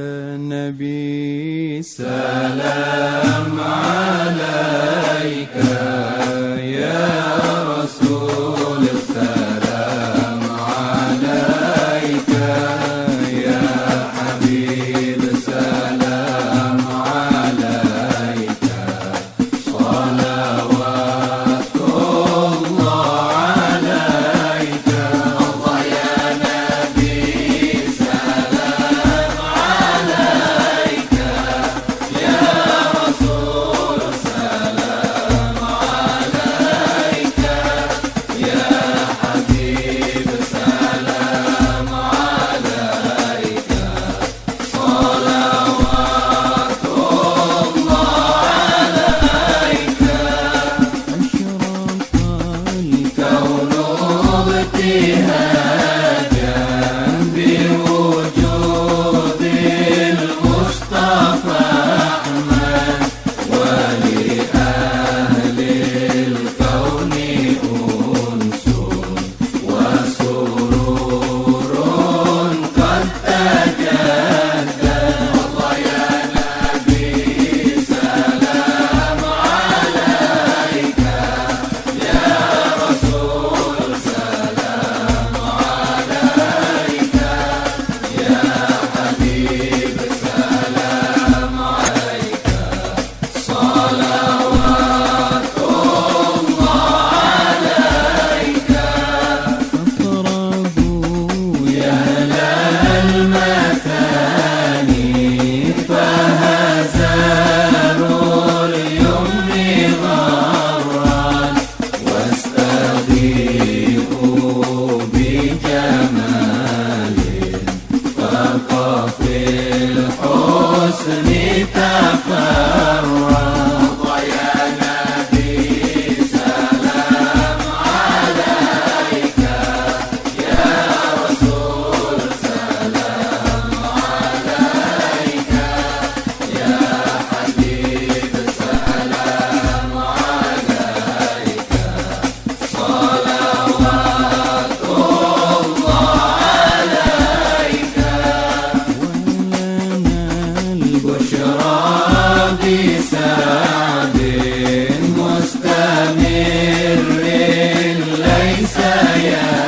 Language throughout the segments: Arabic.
النبي سلام عليك. yeah.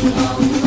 oh, oh.